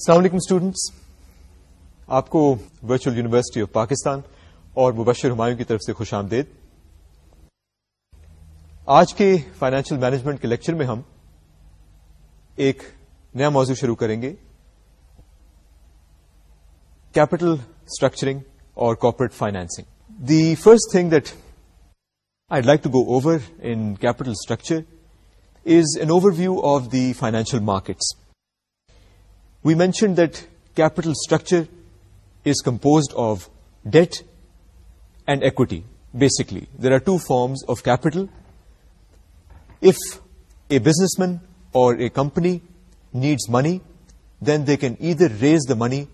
السلام علیکم اسٹوڈنٹس آپ کو ورچوئل یونیورسٹی آف پاکستان اور مبشر ہمایوں کی طرف سے خوش آمدید آج کے فائنینشیل مینجمنٹ کے لیکچر میں ہم ایک نیا موضوع شروع کریں گے کیپٹل اسٹرکچرنگ اور corporate financing the first thing that I like to go over in capital structure is an overview of the financial markets we mentioned that capital structure is composed of debt and equity basically there are two forms of capital if a businessman or a company needs money then they can either raise the money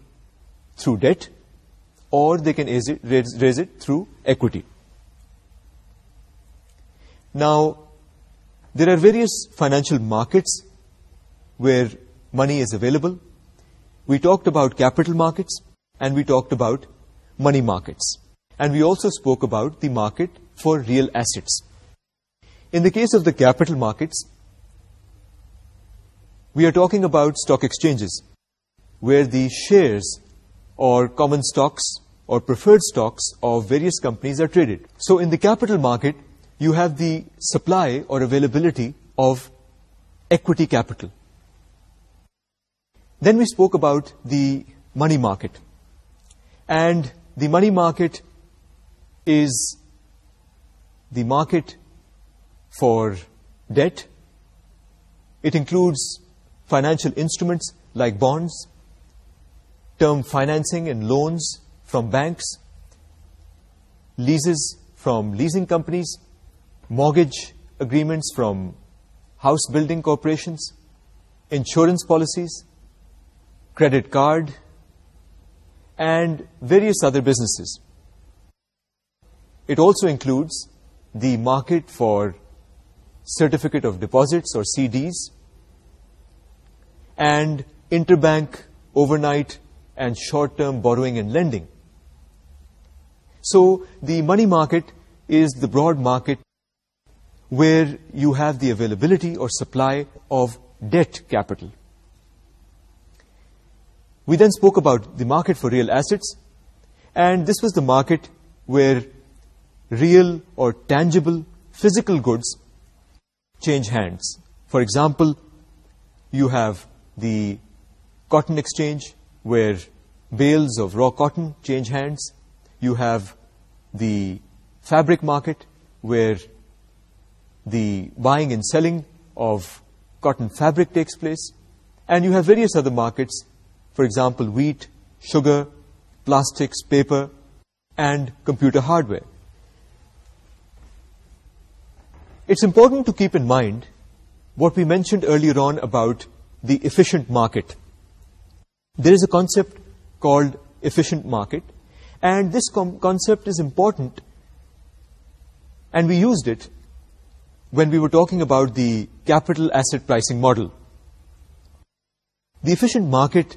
through debt or they can raise it, through equity now there are various financial markets where money is available we talked about capital markets and we talked about money markets. And we also spoke about the market for real assets. In the case of the capital markets, we are talking about stock exchanges, where the shares or common stocks or preferred stocks of various companies are traded. So in the capital market, you have the supply or availability of equity capital. Then we spoke about the money market. And the money market is the market for debt. It includes financial instruments like bonds, term financing and loans from banks, leases from leasing companies, mortgage agreements from house building corporations, insurance policies, credit card, and various other businesses. It also includes the market for certificate of deposits or CDs and interbank overnight and short-term borrowing and lending. So the money market is the broad market where you have the availability or supply of debt capital we then spoke about the market for real assets and this was the market where real or tangible physical goods change hands. For example, you have the cotton exchange where bales of raw cotton change hands. You have the fabric market where the buying and selling of cotton fabric takes place. And you have various other markets for example, wheat, sugar, plastics, paper, and computer hardware. It's important to keep in mind what we mentioned earlier on about the efficient market. There is a concept called efficient market, and this concept is important, and we used it when we were talking about the capital asset pricing model. The efficient market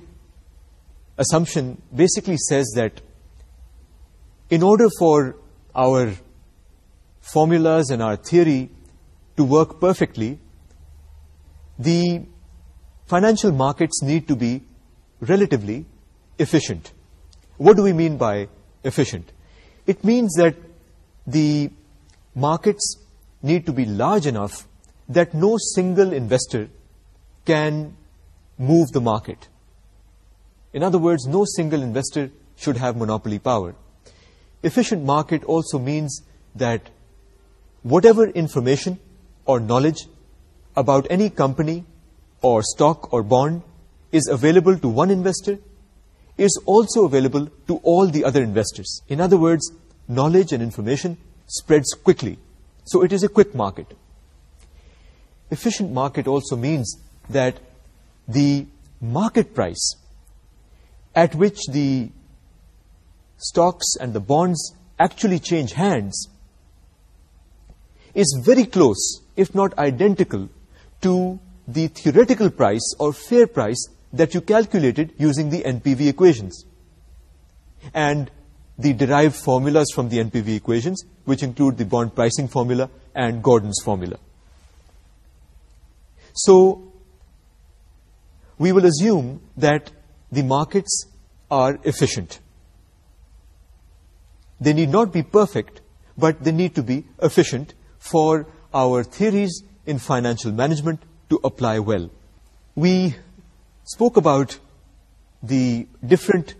assumption basically says that in order for our formulas and our theory to work perfectly, the financial markets need to be relatively efficient. What do we mean by efficient? It means that the markets need to be large enough that no single investor can move the market. In other words, no single investor should have monopoly power. Efficient market also means that whatever information or knowledge about any company or stock or bond is available to one investor is also available to all the other investors. In other words, knowledge and information spreads quickly. So it is a quick market. Efficient market also means that the market price at which the stocks and the bonds actually change hands is very close, if not identical, to the theoretical price or fair price that you calculated using the NPV equations. And the derived formulas from the NPV equations, which include the bond pricing formula and Gordon's formula. So, we will assume that the markets are efficient. They need not be perfect, but they need to be efficient for our theories in financial management to apply well. We spoke about the different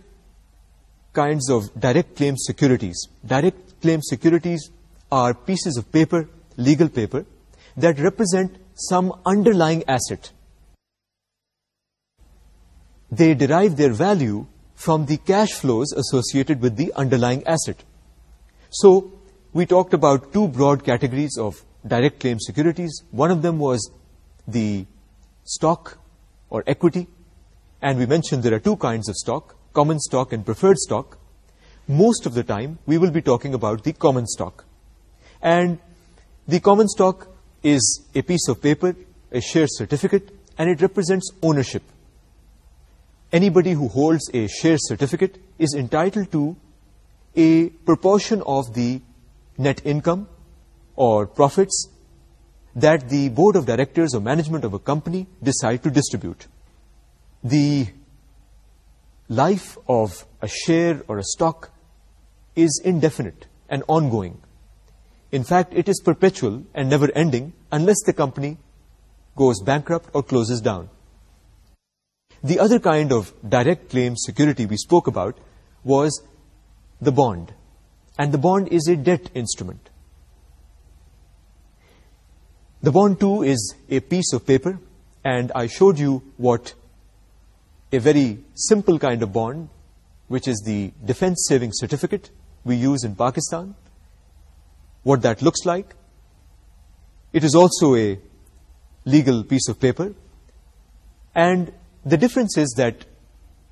kinds of direct claim securities. Direct claim securities are pieces of paper, legal paper, that represent some underlying asset they derive their value from the cash flows associated with the underlying asset. So, we talked about two broad categories of direct claim securities. One of them was the stock or equity. And we mentioned there are two kinds of stock, common stock and preferred stock. Most of the time, we will be talking about the common stock. And the common stock is a piece of paper, a share certificate, and it represents ownership anybody who holds a share certificate is entitled to a proportion of the net income or profits that the board of directors or management of a company decide to distribute. The life of a share or a stock is indefinite and ongoing. In fact, it is perpetual and never-ending unless the company goes bankrupt or closes down. The other kind of direct claim security we spoke about was the bond. And the bond is a debt instrument. The bond, too, is a piece of paper, and I showed you what a very simple kind of bond, which is the defense saving certificate we use in Pakistan, what that looks like. It is also a legal piece of paper, and the difference is that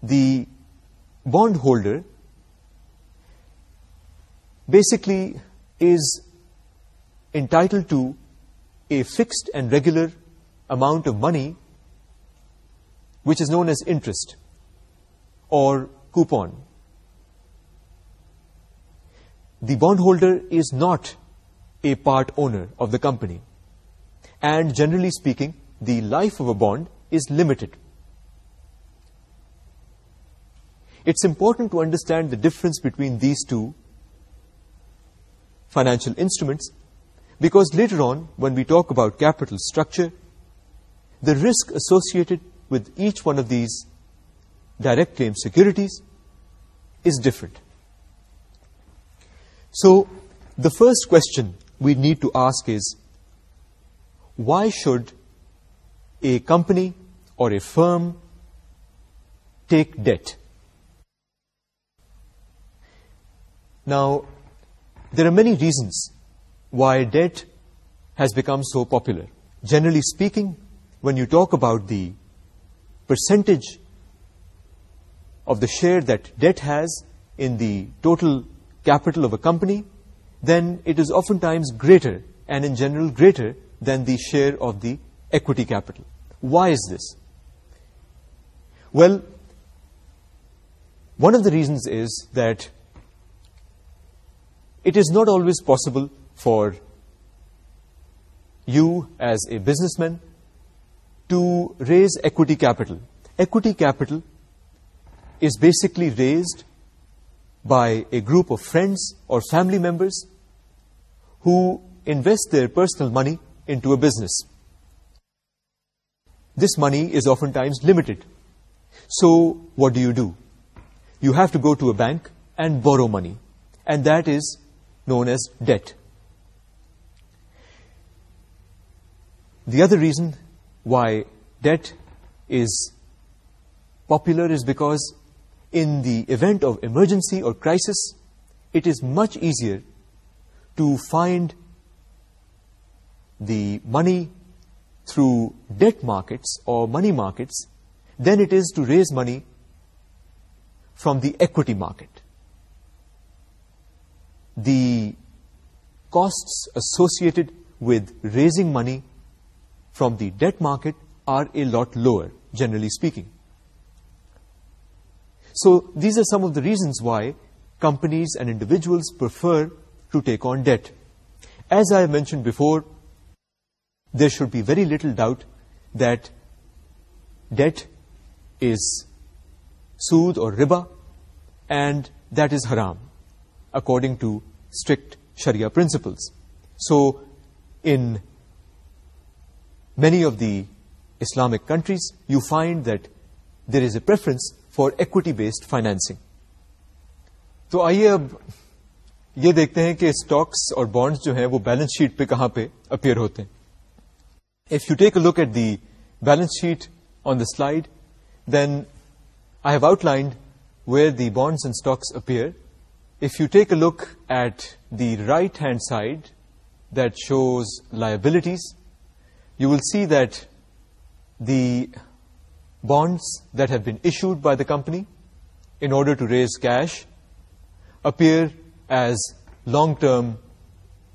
the bond holder basically is entitled to a fixed and regular amount of money which is known as interest or coupon. The bondholder is not a part owner of the company and generally speaking the life of a bond is limited. it's important to understand the difference between these two financial instruments because later on when we talk about capital structure the risk associated with each one of these direct claim securities is different so the first question we need to ask is why should a company or a firm take debt Now, there are many reasons why debt has become so popular. Generally speaking, when you talk about the percentage of the share that debt has in the total capital of a company, then it is oftentimes greater and in general greater than the share of the equity capital. Why is this? Well, one of the reasons is that it is not always possible for you as a businessman to raise equity capital. Equity capital is basically raised by a group of friends or family members who invest their personal money into a business. This money is oftentimes limited. So what do you do? You have to go to a bank and borrow money. And that is known as debt. The other reason why debt is popular is because in the event of emergency or crisis, it is much easier to find the money through debt markets or money markets than it is to raise money from the equity market the costs associated with raising money from the debt market are a lot lower, generally speaking. So these are some of the reasons why companies and individuals prefer to take on debt. As I mentioned before, there should be very little doubt that debt is suud or riba and that is haram according to strict Sharia principles so in many of the Islamic countries you find that there is a preference for equity based financing تو آئیے اب یہ دیکھتے ہیں کہ stocks اور bonds جو ہیں وہ بیلنس شیٹ پہ کہاں پہ اپیئر ہوتے ہیں if you take a look at the balance sheet on the slide then I have outlined where the bonds and stocks appear if you take a look at the right hand side that shows liabilities you will see that the bonds that have been issued by the company in order to raise cash appear as long-term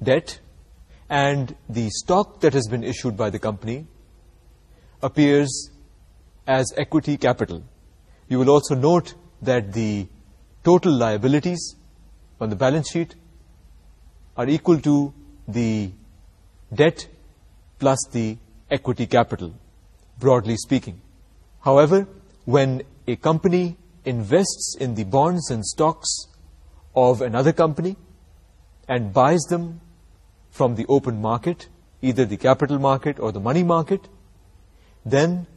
debt and the stock that has been issued by the company appears as equity capital. You will also note that the total liabilities on the balance sheet are equal to the debt plus the equity capital, broadly speaking. However, when a company invests in the bonds and stocks of another company and buys them from the open market, either the capital market or the money market, then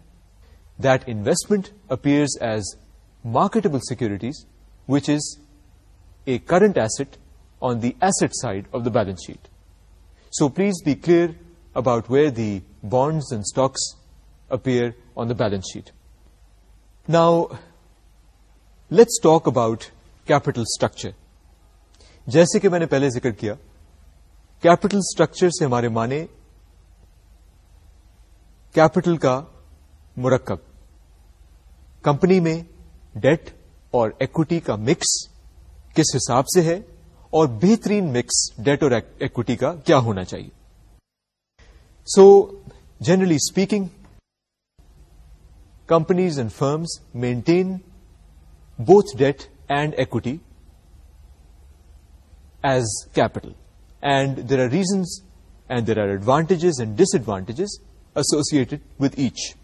that investment appears as marketable securities, which is a current asset on the asset side of the balance sheet. So please be clear about where the bonds and stocks appear on the balance sheet. Now, let's talk about capital structure. جیسے کہ میں نے پہلے ذکر capital capital structure سے ہمارے معنی capital کا مرکب کمپنی میں ڈیٹ اور ایکوٹی کا کس حساب سے ہے اور بہترین مکس ڈیٹ اور ایکوٹی کا کیا ہونا چاہیے so generally speaking companies and firms maintain both debt and equity as capital and there are reasons and there are advantages and disadvantages associated with each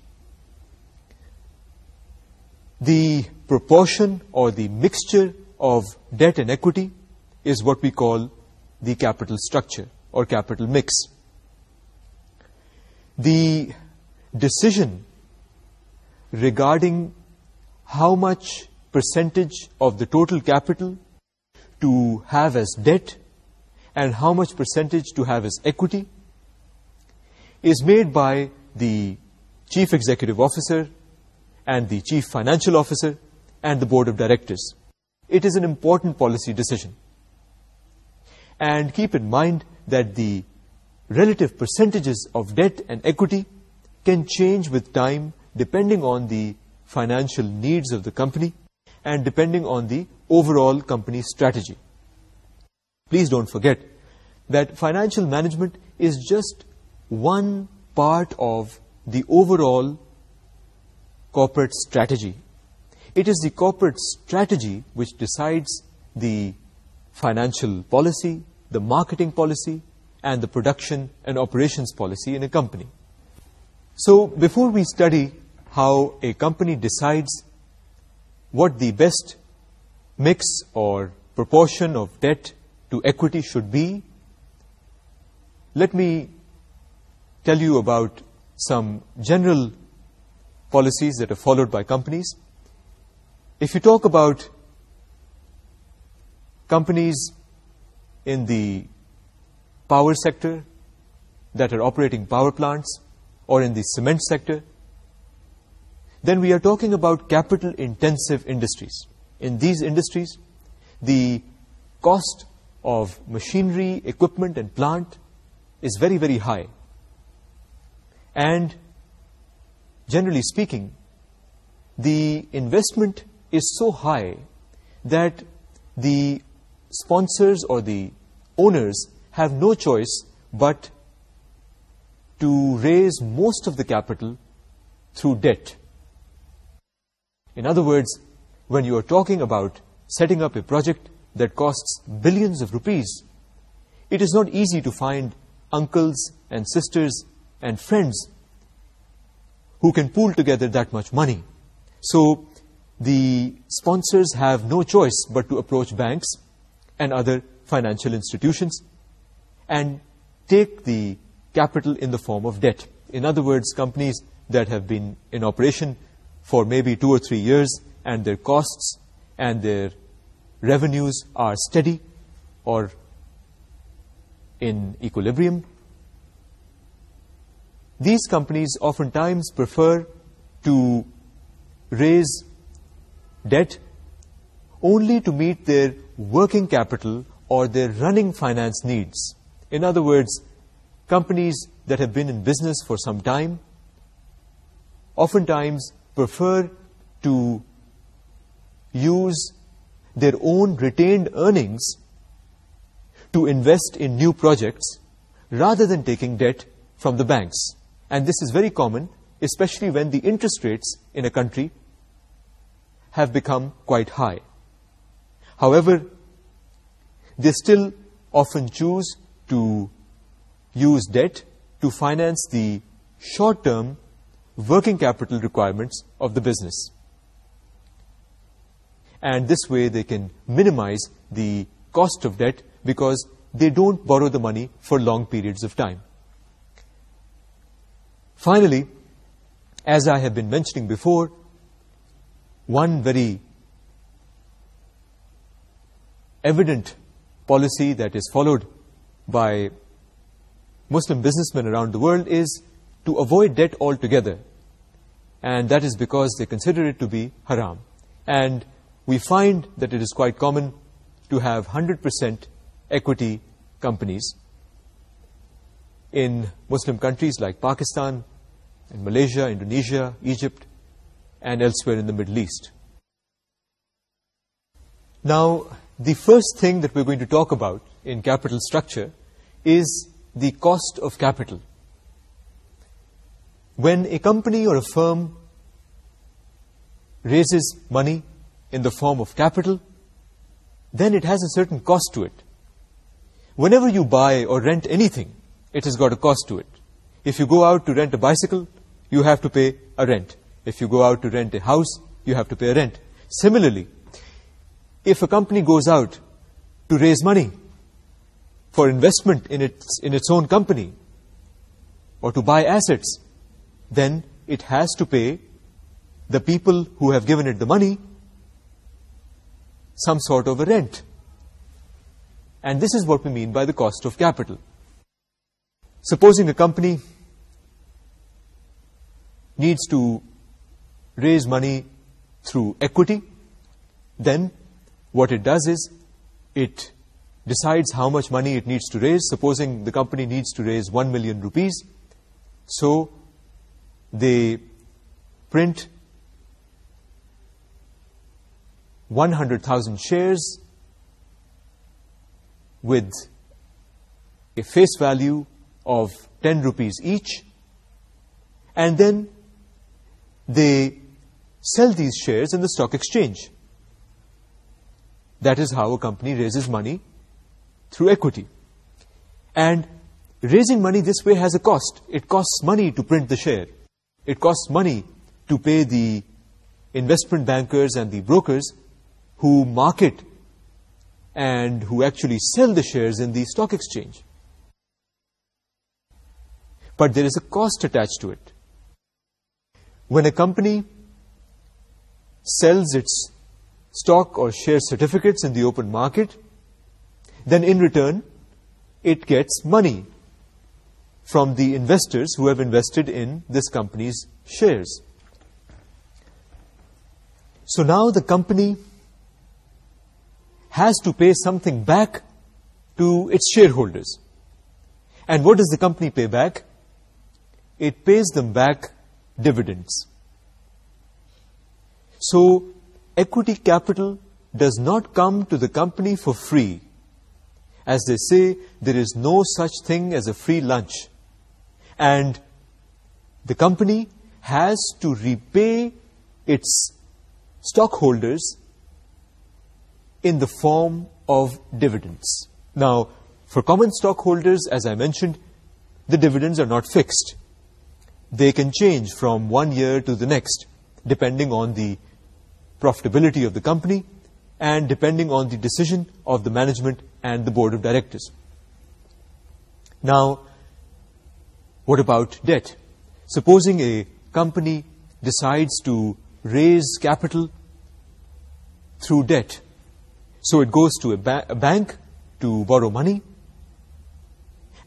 the proportion or the mixture of debt and equity is what we call the capital structure or capital mix. The decision regarding how much percentage of the total capital to have as debt and how much percentage to have as equity is made by the chief executive officer and the chief financial officer and the board of directors it is an important policy decision. And keep in mind that the relative percentages of debt and equity can change with time depending on the financial needs of the company and depending on the overall company strategy. Please don't forget that financial management is just one part of the overall corporate strategy it is the corporate strategy which decides the financial policy, the marketing policy, and the production and operations policy in a company. So before we study how a company decides what the best mix or proportion of debt to equity should be, let me tell you about some general policies that are followed by companies if you talk about companies in the power sector that are operating power plants or in the cement sector, then we are talking about capital-intensive industries. In these industries, the cost of machinery, equipment, and plant is very, very high. And generally speaking, the investment is so high that the sponsors or the owners have no choice but to raise most of the capital through debt. In other words, when you are talking about setting up a project that costs billions of rupees, it is not easy to find uncles and sisters and friends who can pool together that much money. So, the sponsors have no choice but to approach banks and other financial institutions and take the capital in the form of debt. In other words, companies that have been in operation for maybe two or three years and their costs and their revenues are steady or in equilibrium, these companies oftentimes prefer to raise debt only to meet their working capital or their running finance needs. In other words, companies that have been in business for some time oftentimes prefer to use their own retained earnings to invest in new projects rather than taking debt from the banks. And this is very common, especially when the interest rates in a country have become quite high. However, they still often choose to use debt to finance the short-term working capital requirements of the business. And this way they can minimize the cost of debt because they don't borrow the money for long periods of time. Finally, as I have been mentioning before, one very evident policy that is followed by Muslim businessmen around the world is to avoid debt altogether. And that is because they consider it to be haram. And we find that it is quite common to have 100% equity companies in Muslim countries like Pakistan and Malaysia, Indonesia, Egypt, and elsewhere in the Middle East. Now, the first thing that we're going to talk about in capital structure is the cost of capital. When a company or a firm raises money in the form of capital, then it has a certain cost to it. Whenever you buy or rent anything, it has got a cost to it. If you go out to rent a bicycle, you have to pay a rent. If you go out to rent a house, you have to pay rent. Similarly, if a company goes out to raise money for investment in its, in its own company or to buy assets, then it has to pay the people who have given it the money some sort of a rent. And this is what we mean by the cost of capital. Supposing a company needs to raise money through equity, then what it does is it decides how much money it needs to raise. Supposing the company needs to raise 1 million rupees, so they print 100,000 shares with a face value of 10 rupees each, and then they sell these shares in the stock exchange. That is how a company raises money through equity. And raising money this way has a cost. It costs money to print the share. It costs money to pay the investment bankers and the brokers who market and who actually sell the shares in the stock exchange. But there is a cost attached to it. When a company sells its stock or share certificates in the open market, then in return, it gets money from the investors who have invested in this company's shares. So now the company has to pay something back to its shareholders. And what does the company pay back? It pays them back dividends. So equity capital does not come to the company for free. As they say, there is no such thing as a free lunch. And the company has to repay its stockholders in the form of dividends. Now, for common stockholders, as I mentioned, the dividends are not fixed. They can change from one year to the next, depending on the profitability of the company and depending on the decision of the management and the board of directors. Now, what about debt? Supposing a company decides to raise capital through debt, so it goes to a, bank to borrow money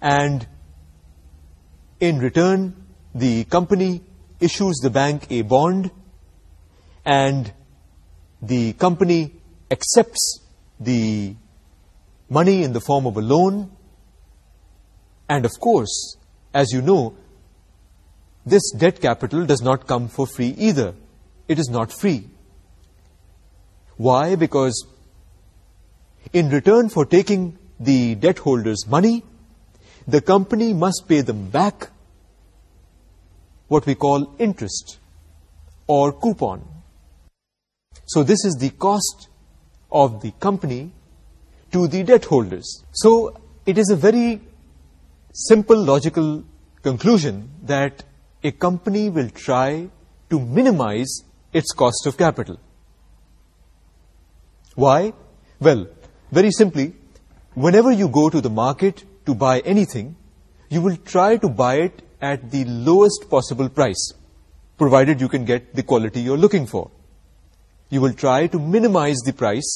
and in return the company issues the bank a bond and the company accepts the money in the form of a loan and of course as you know this debt capital does not come for free either it is not free why because in return for taking the debt holders money the company must pay them back what we call interest or coupon so this is the cost of the company to the debt holders. So it is a very simple logical conclusion that a company will try to minimize its cost of capital. Why? Well, very simply, whenever you go to the market to buy anything, you will try to buy it at the lowest possible price, provided you can get the quality you're looking for you will try to minimize the price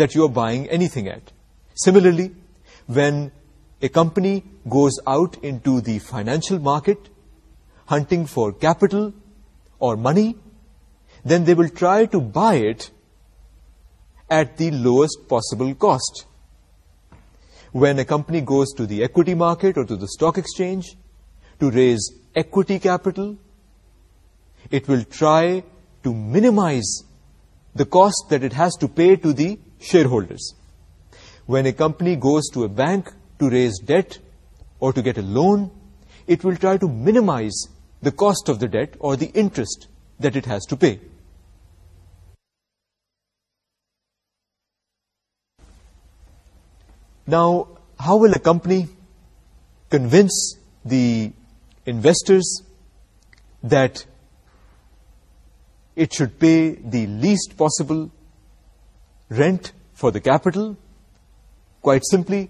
that you are buying anything at. Similarly, when a company goes out into the financial market hunting for capital or money, then they will try to buy it at the lowest possible cost. When a company goes to the equity market or to the stock exchange to raise equity capital, it will try to minimize the cost that it has to pay to the shareholders. When a company goes to a bank to raise debt or to get a loan, it will try to minimize the cost of the debt or the interest that it has to pay. Now, how will a company convince the investors that it should pay the least possible rent for the capital. Quite simply,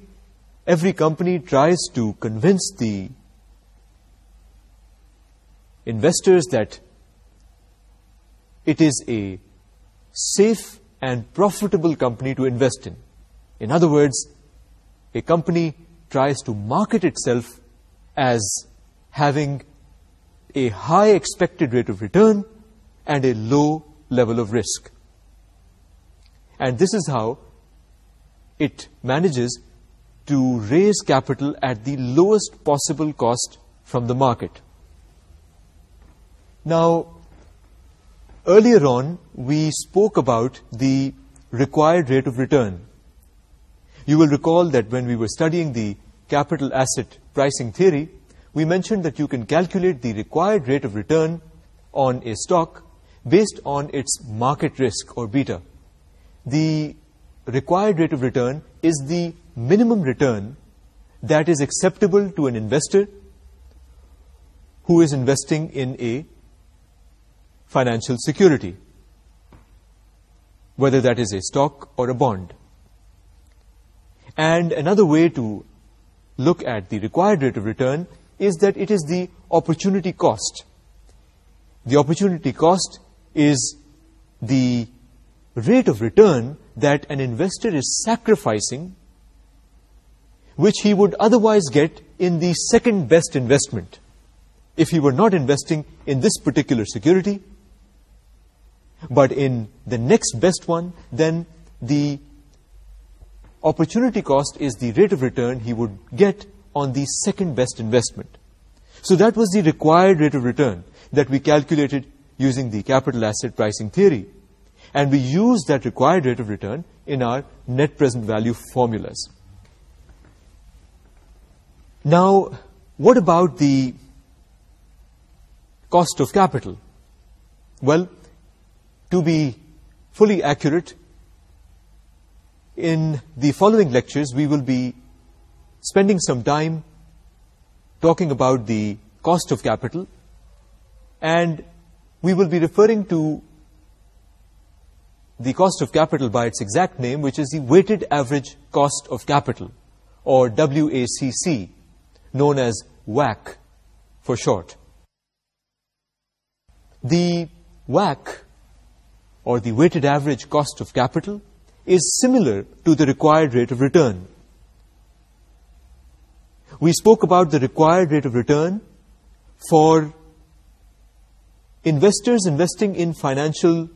every company tries to convince the investors that it is a safe and profitable company to invest in. In other words, a company tries to market itself as having a high expected rate of return, and a low level of risk. And this is how it manages to raise capital at the lowest possible cost from the market. Now, earlier on, we spoke about the required rate of return. You will recall that when we were studying the capital asset pricing theory, we mentioned that you can calculate the required rate of return on a stock based on its market risk or beta. The required rate of return is the minimum return that is acceptable to an investor who is investing in a financial security, whether that is a stock or a bond. And another way to look at the required rate of return is that it is the opportunity cost. The opportunity cost is the rate of return that an investor is sacrificing which he would otherwise get in the second best investment if he were not investing in this particular security but in the next best one then the opportunity cost is the rate of return he would get on the second best investment so that was the required rate of return that we calculated using the capital asset pricing theory. And we use that required rate of return in our net present value formulas. Now, what about the cost of capital? Well, to be fully accurate, in the following lectures, we will be spending some time talking about the cost of capital and we will be referring to the cost of capital by its exact name, which is the weighted average cost of capital, or WACC, known as WAC for short. The WAC, or the weighted average cost of capital, is similar to the required rate of return. We spoke about the required rate of return for investors investing in financial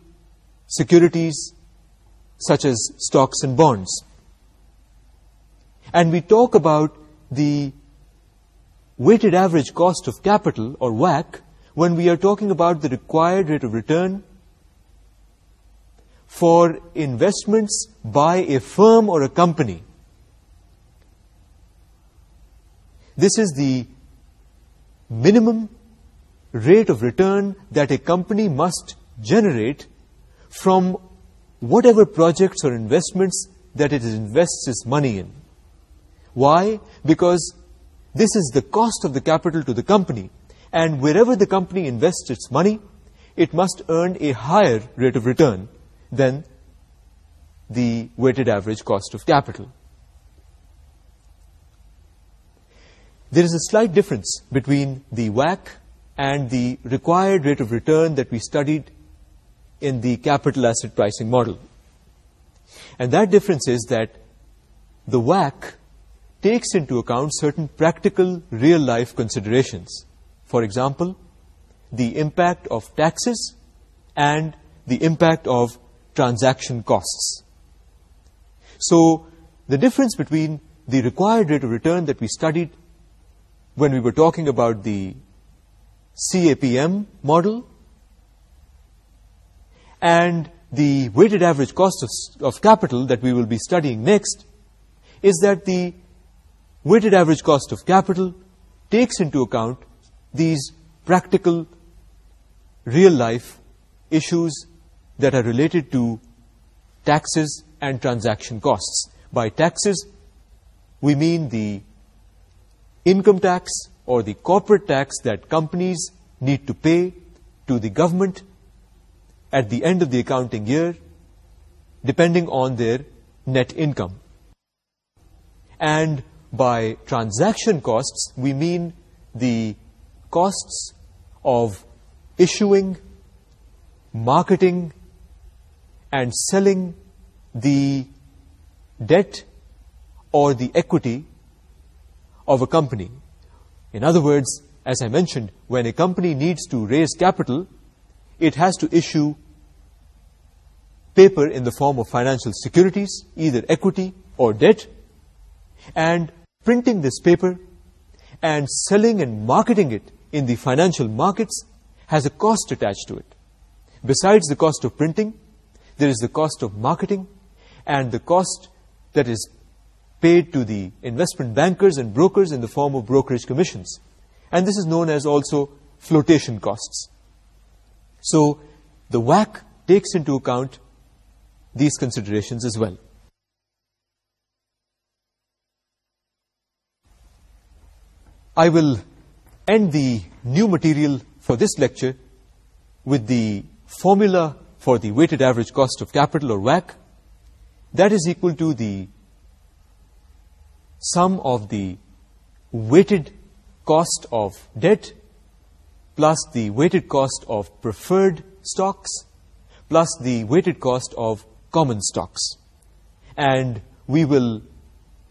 securities such as stocks and bonds. And we talk about the weighted average cost of capital or WACC when we are talking about the required rate of return for investments by a firm or a company. This is the minimum rate of return that a company must generate from whatever projects or investments that it invests its money in. Why? Because this is the cost of the capital to the company and wherever the company invests its money, it must earn a higher rate of return than the weighted average cost of capital. There is a slight difference between the WACC and the required rate of return that we studied in the capital asset pricing model. And that difference is that the WAC takes into account certain practical real-life considerations. For example, the impact of taxes and the impact of transaction costs. So the difference between the required rate of return that we studied when we were talking about the CAPM model, and the weighted average cost of capital that we will be studying next is that the weighted average cost of capital takes into account these practical real-life issues that are related to taxes and transaction costs. By taxes, we mean the income tax or the corporate tax that companies need to pay to the government at the end of the accounting year, depending on their net income. And by transaction costs, we mean the costs of issuing, marketing, and selling the debt or the equity of a company. In other words, as I mentioned, when a company needs to raise capital, it has to issue paper in the form of financial securities, either equity or debt, and printing this paper and selling and marketing it in the financial markets has a cost attached to it. Besides the cost of printing, there is the cost of marketing and the cost that is paid to the investment bankers and brokers in the form of brokerage commissions. And this is known as also flotation costs. So the WAC takes into account these considerations as well. I will end the new material for this lecture with the formula for the weighted average cost of capital or WAC. That is equal to the sum of the weighted cost of debt plus the weighted cost of preferred stocks plus the weighted cost of common stocks. And we will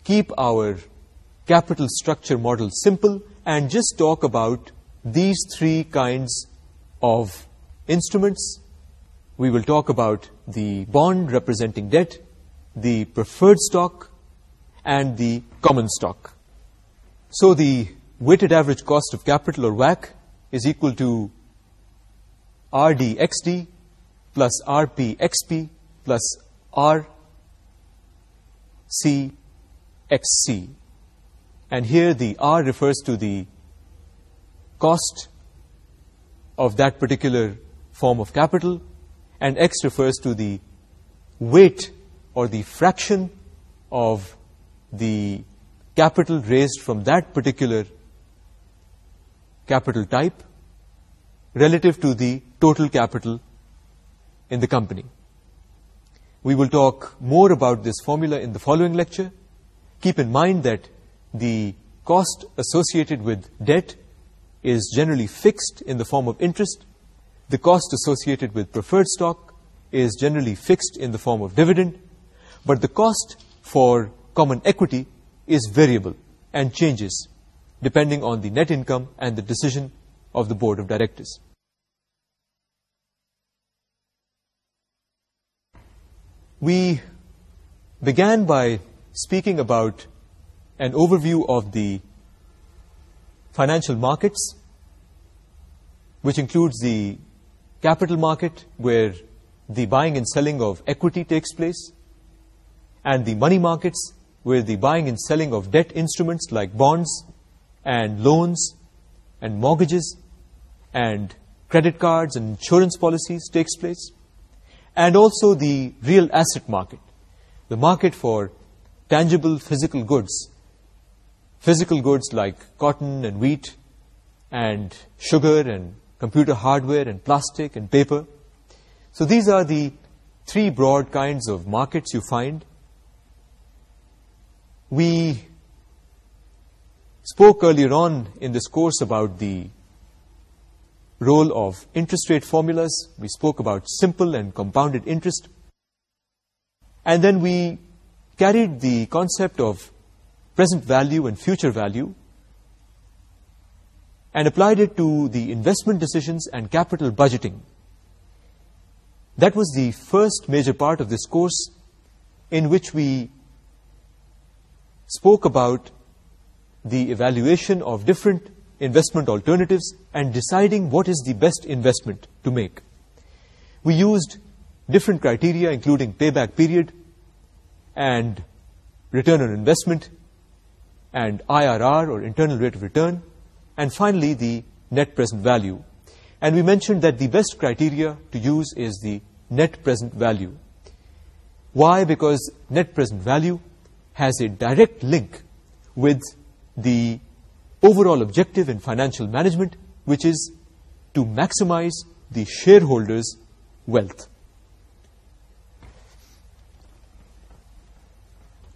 keep our capital structure model simple and just talk about these three kinds of instruments. We will talk about the bond representing debt, the preferred stock and the common stock. So the weighted average cost of capital or WACC is equal to RDXD plus RPXP plus RCXC. And here the R refers to the cost of that particular form of capital and X refers to the weight or the fraction of the capital raised from that particular capital type relative to the total capital in the company. We will talk more about this formula in the following lecture. Keep in mind that the cost associated with debt is generally fixed in the form of interest. The cost associated with preferred stock is generally fixed in the form of dividend. But the cost for common equity is variable and changes depending on the net income and the decision of the board of directors. We began by speaking about an overview of the financial markets, which includes the capital market, where the buying and selling of equity takes place, and the money markets, where the buying and selling of debt instruments like bonds and loans and mortgages and credit cards and insurance policies takes place. And also the real asset market, the market for tangible physical goods, physical goods like cotton and wheat and sugar and computer hardware and plastic and paper. So these are the three broad kinds of markets you find we spoke earlier on in this course about the role of interest rate formulas. We spoke about simple and compounded interest. And then we carried the concept of present value and future value and applied it to the investment decisions and capital budgeting. That was the first major part of this course in which we spoke about the evaluation of different investment alternatives and deciding what is the best investment to make. We used different criteria including payback period and return on investment and IRR or internal rate of return and finally the net present value. And we mentioned that the best criteria to use is the net present value. Why? Because net present value has a direct link with the overall objective in financial management, which is to maximize the shareholders' wealth.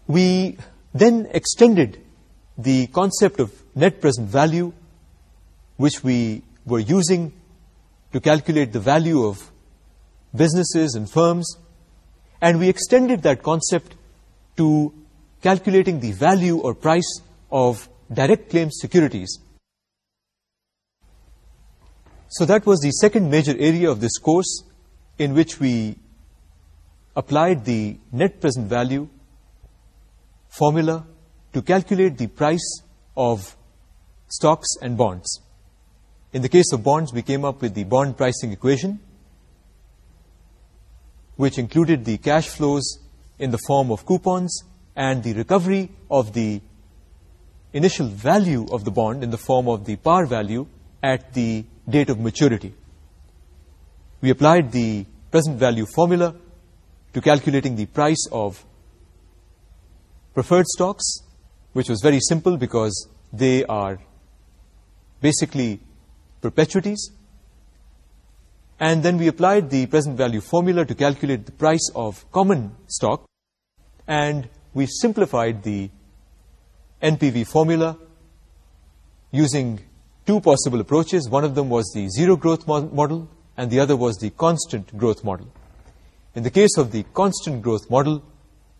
We then extended the concept of net present value, which we were using to calculate the value of businesses and firms, and we extended that concept to calculating the value or price of direct claim securities. So that was the second major area of this course in which we applied the net present value formula to calculate the price of stocks and bonds. In the case of bonds, we came up with the bond pricing equation, which included the cash flows in the form of coupons and the recovery of the initial value of the bond in the form of the par value at the date of maturity. We applied the present value formula to calculating the price of preferred stocks, which was very simple because they are basically perpetuities. And then we applied the present value formula to calculate the price of common stock. And we simplified the NPV formula using two possible approaches. One of them was the zero growth model and the other was the constant growth model. In the case of the constant growth model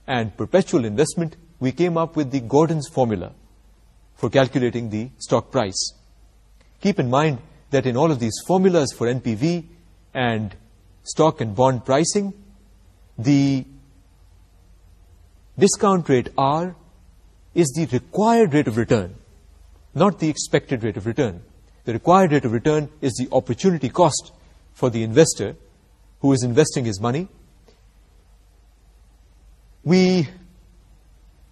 and perpetual investment, we came up with the Gordon's formula for calculating the stock price. Keep in mind that in all of these formulas for NPV and stock and bond pricing, the discount rate R is the required rate of return, not the expected rate of return. The required rate of return is the opportunity cost for the investor who is investing his money. We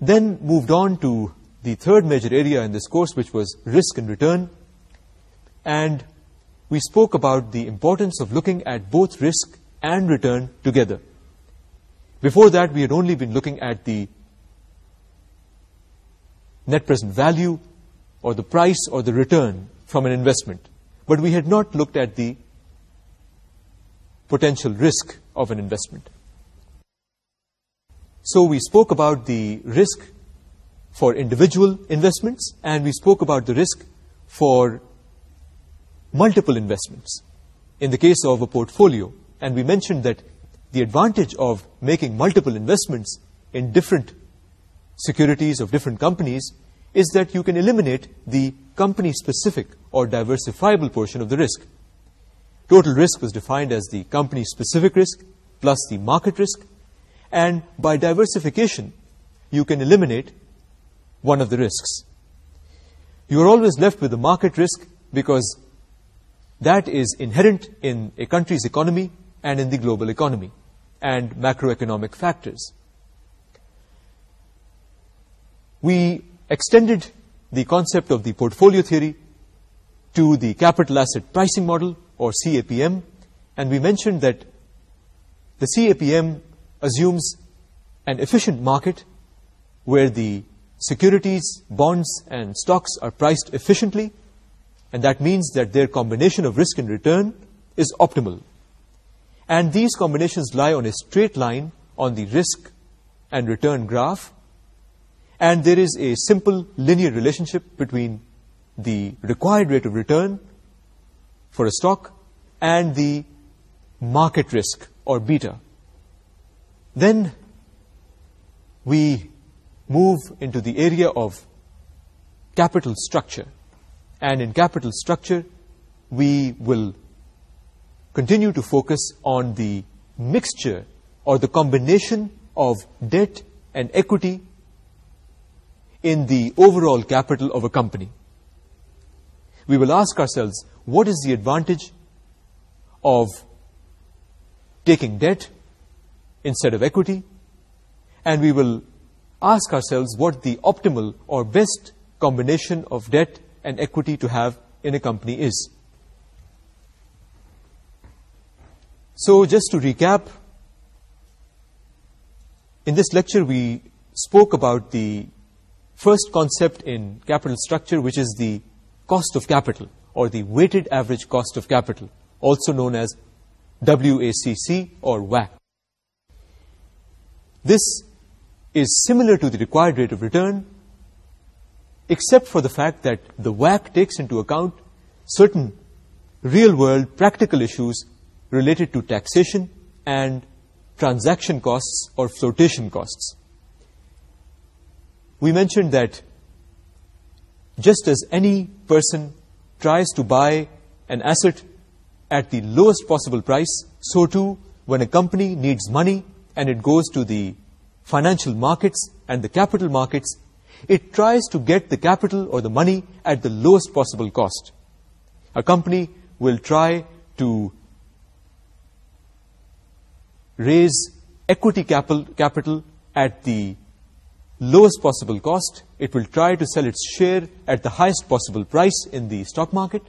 then moved on to the third major area in this course, which was risk and return. And we spoke about the importance of looking at both risk and return together. Before that, we had only been looking at the net present value or the price or the return from an investment. But we had not looked at the potential risk of an investment. So we spoke about the risk for individual investments and we spoke about the risk for multiple investments in the case of a portfolio. And we mentioned that the advantage of making multiple investments in different securities of different companies is that you can eliminate the company-specific or diversifiable portion of the risk. Total risk was defined as the company-specific risk plus the market risk, and by diversification, you can eliminate one of the risks. You are always left with the market risk because that is inherent in a country's economy and in the global economy and macroeconomic factors. We extended the concept of the portfolio theory to the capital asset pricing model or CAPM and we mentioned that the CAPM assumes an efficient market where the securities, bonds and stocks are priced efficiently and that means that their combination of risk and return is optimal and these combinations lie on a straight line on the risk and return graph and there is a simple linear relationship between the required rate of return for a stock and the market risk or beta. Then we move into the area of capital structure and in capital structure we will continue to focus on the mixture or the combination of debt and equity in the overall capital of a company. We will ask ourselves, what is the advantage of taking debt instead of equity? And we will ask ourselves what the optimal or best combination of debt and equity to have in a company is. So just to recap, in this lecture we spoke about the first concept in capital structure which is the cost of capital or the weighted average cost of capital also known as WACC or WAC. This is similar to the required rate of return except for the fact that the WAC takes into account certain real-world practical issues related to taxation and transaction costs or flotation costs. We mentioned that just as any person tries to buy an asset at the lowest possible price, so too when a company needs money and it goes to the financial markets and the capital markets, it tries to get the capital or the money at the lowest possible cost. A company will try to raise equity capital at the lowest possible cost. It will try to sell its share at the highest possible price in the stock market.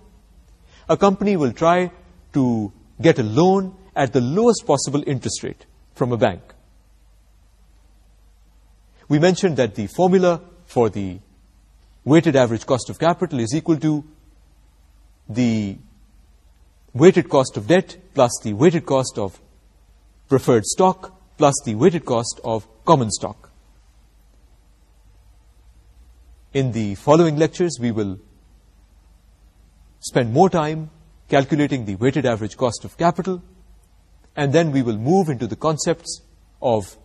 A company will try to get a loan at the lowest possible interest rate from a bank. We mentioned that the formula for the weighted average cost of capital is equal to the weighted cost of debt plus the weighted cost of preferred stock plus the weighted cost of common stock. In the following lectures, we will spend more time calculating the weighted average cost of capital, and then we will move into the concepts of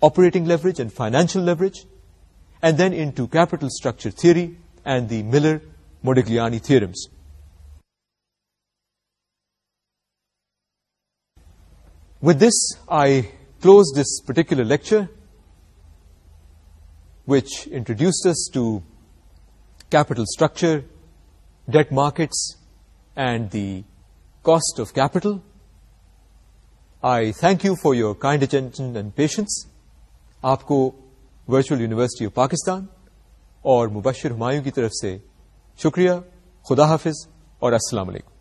operating leverage and financial leverage, and then into capital structure theory and the Miller-Modigliani theorems. with this I close this particular lecture which introduced us to capital structure, debt markets and the cost of capital. I thank you for your kind attention and patience. آپ کو virtual university of Pakistan اور مبشر ہمایوں کی طرف سے شکریہ خدا حافظ اور السلام